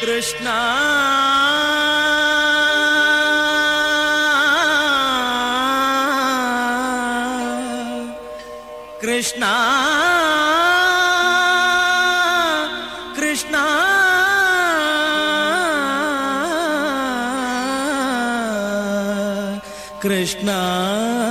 कृष्णा। कृष्णा। कृष्णा। कृष्णा।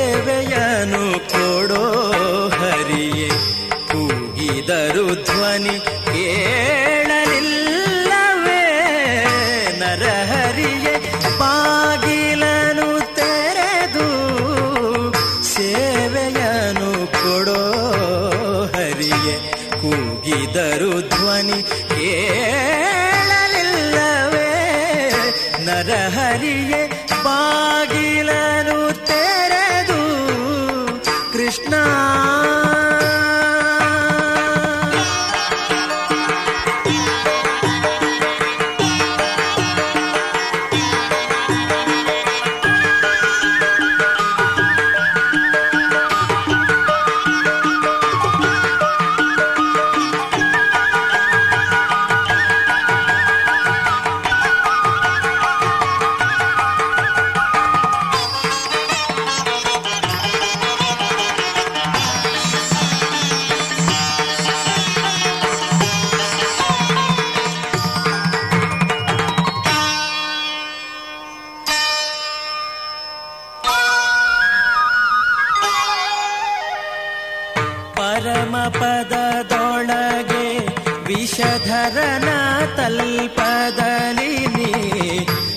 ಸೇವೆಯನು ಕೊಡೋ ಹರಿಯೇ ಕೂಗಿದರು ಧ್ವನಿ ಕೇಳಲಿಲ್ಲವೇ? ನರಹರಿಯೇ, ಬಾಗಿಲನು ತೆರೆದು ಸೇವೆಯನು ಕೊಡೋ ಹರಿಯೇ ಕೂಗಿದರು ಧ್ವನಿ ಕೇಳಲಿಲ್ಲವೇ? ನರಹರಿಯೇ, ಬಾಗಿಲನು ತೆರೆದು ವಿಷಧರನ ತಲ್ಪದಲಿನಿ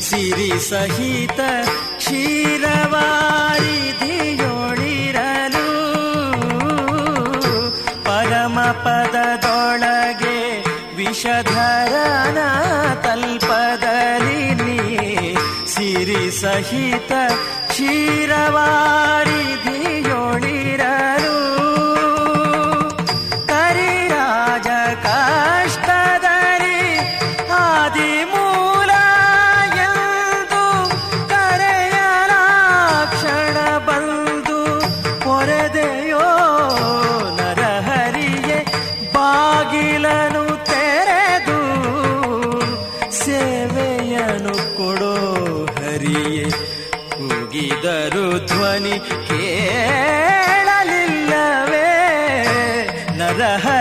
ಸಿರಿ ಸಹಿತ ಕ್ಷೀರವಾರಿಧಿಯೋಳಿರಲು. ಪರಮ ಪದದೊಳಗೆ ವಿಷಧರನ ತಲ್ಪದಲಿ ನೀ ಸಿರಿ ಸಹಿತ ಕ್ಷೀರವಾರಿಧಿಯೊಳಿರಲು ಧ್ವನಿ ಕೇಳಲಿಲ್ಲವೇ? ನರಹರಿಯೇ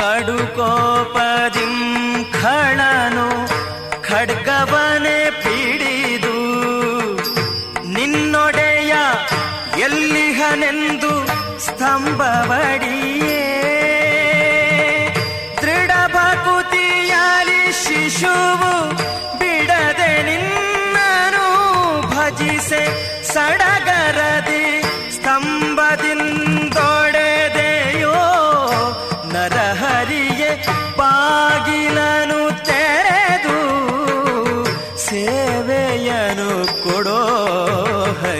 ಕಡುಕೋಪದಿಂ ಖಳನು ಖಡ್ಗವನೆ ಪಿಡಿದು ನಿನ್ನೊಡೆಯ ಎಲ್ಲಿಹನೆಂದು ಸ್ತಂಭವಡಿಯೇ? ದೃಢ ಭಕುತಿಯಾಲಿ ಶಿಶುವು ಬಿಡದೆ ನಿನ್ನನು ಭಜಿಸೆ ಸಡಗರದಿ ಸ್ತಂಭದಿಂದೊಡೆದೆಯೋ ಕೊಡೋ ಹರಿಯೇ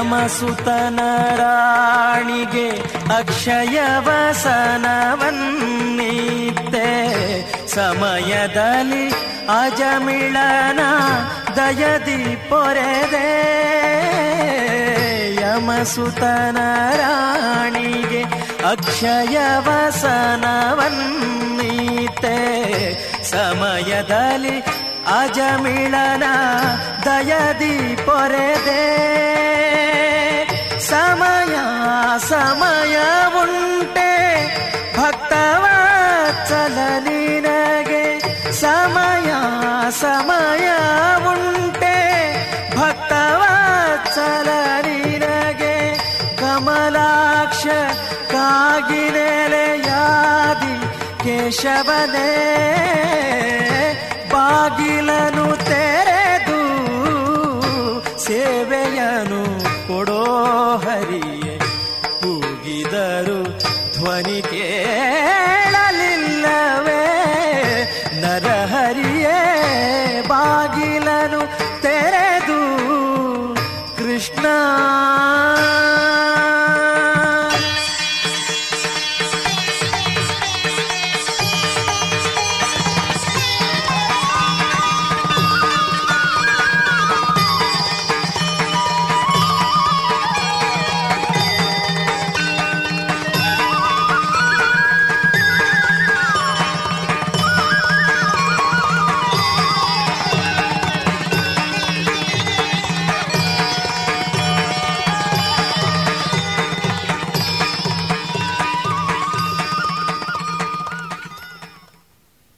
ಯಮಸುತನ ರಾಣಿಗೆ ಅಕ್ಷಯ ವಸನವನ್ನಿತ್ತೆ. ಸಮಯದಲ್ಲಿ ಅಜಮಿಳನ ದಯದಿ ಪೊರೆದೆ. ಯಮಸುತನ ರಾಣಿಗೆ ಅಕ್ಷಯ ವಸನವನ್ನಿತ್ತೆ. ಸಮಯದಲ್ಲಿ ಅಜಮಿಳನ ದಯದಿ ಪೊರೆದೆ. ಸಮಯ ಸಮಯ ಉಂಟೆ ಭಕ್ತವತ್ಸಲ ನಿನಗೆ ಸಮಯ ಸಮಯ ಉಂಟೆ ಭಕ್ತವತ್ಸಲ ನಿನಗೆ ಕಮಲಾಕ್ಷ ಕಾಗಿನೆಲೆಯಾದಿ ಕೇಶವನೇ ಬಾಗಿಲನು ತೆರೆದು ಸೇವೆಯನು ಕೊಡೋ ಹರಿಯೇ ಕೂಗಿದರು ಧ್ವನಿ ಕೇಳಲಿಲ್ಲವೇ? ನರಹರಿಯೇ ಬಾಗಿಲನು ತೆರೆದು ಕೃಷ್ಣ